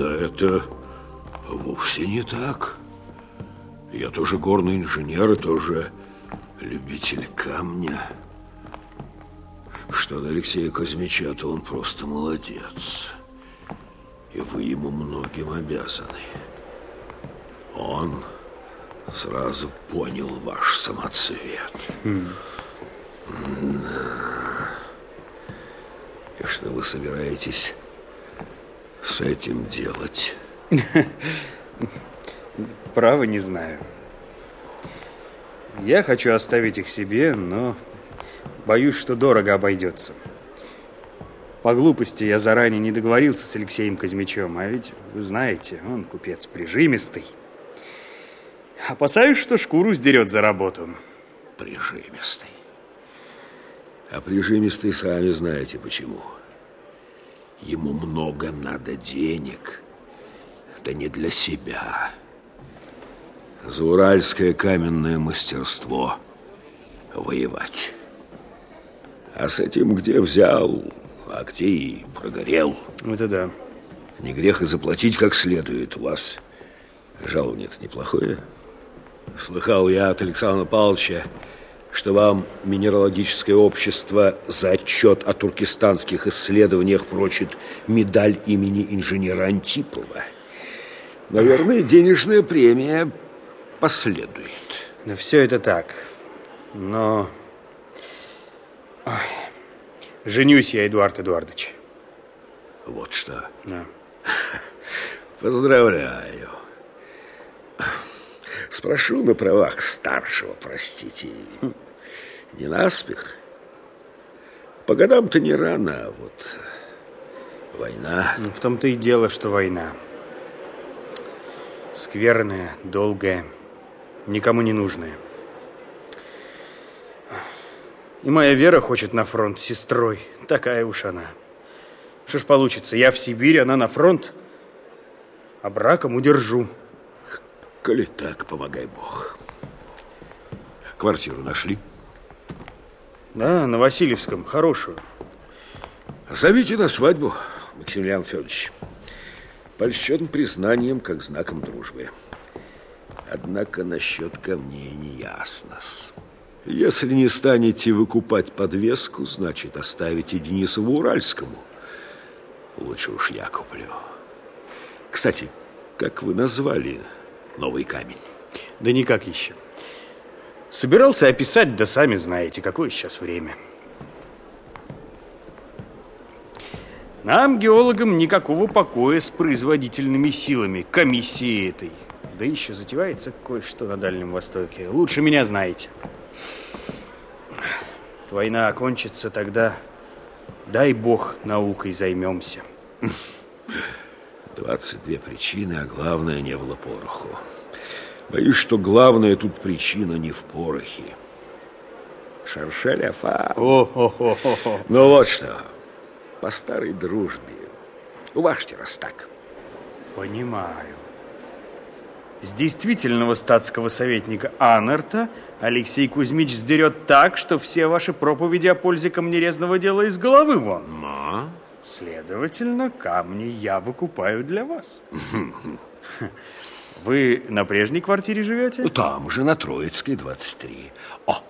Да это вовсе не так. Я тоже горный инженер и тоже любитель камня. Что до Алексея Кузьмича, то он просто молодец. И вы ему многим обязаны. Он сразу понял ваш самоцвет. Mm. И что вы собираетесь с этим делать? Право не знаю. Я хочу оставить их себе, но боюсь, что дорого обойдется. По глупости я заранее не договорился с Алексеем Казмичем, а ведь, вы знаете, он купец прижимистый. Опасаюсь, что шкуру сдерет за работу. Прижимистый. А прижимистый сами знаете почему. Ему много надо денег. Да не для себя. За уральское каменное мастерство воевать. А с этим где взял, а где и прогорел. Это да. Не грех и заплатить как следует. У вас жалование-то неплохое. Слыхал я от Александра Павловича, что вам минералогическое общество за отчет о туркестанских исследованиях прочит медаль имени инженера Антипова. Наверное, денежная премия последует. Да все это так. Но... Ой. Женюсь я, Эдуард Эдуардович. Вот что. Да. Поздравляю. Спрошу на правах старшего, простите. Не наспех. По годам-то не рано, а вот война. Ну, в том-то и дело, что война. Скверная, долгая, никому не нужная. И моя Вера хочет на фронт сестрой. Такая уж она. Что ж получится, я в Сибирь, она на фронт, а браком удержу. Коли так, помогай Бог. Квартиру нашли? Да, на Васильевском, хорошую. Зовите на свадьбу, Максимилиан Федорович. Польщен признанием, как знаком дружбы. Однако насчет камней не ясно. Если не станете выкупать подвеску, значит, оставите Денисову Уральскому. Лучше уж я куплю. Кстати, как вы назвали новый камень? Да никак еще. Собирался описать, да сами знаете, какое сейчас время. Нам, геологам, никакого покоя с производительными силами комиссии этой. Да еще затевается кое-что на Дальнем Востоке. Лучше меня знаете. Война окончится тогда, дай бог, наукой займемся. 22 причины, а главное, не было пороху. Боюсь, что главная тут причина не в порохе. Шаршеля фа. О-хо-хо-хо. Ну вот что, по старой дружбе, уважьте раз так. Понимаю. С действительного статского советника Анерта Алексей Кузьмич сдерет так, что все ваши проповеди о пользе камнерезного дела из головы вон. Но... Следовательно, камни я выкупаю для вас. Вы на прежней квартире живете? Там же, на Троицкой, 23. О,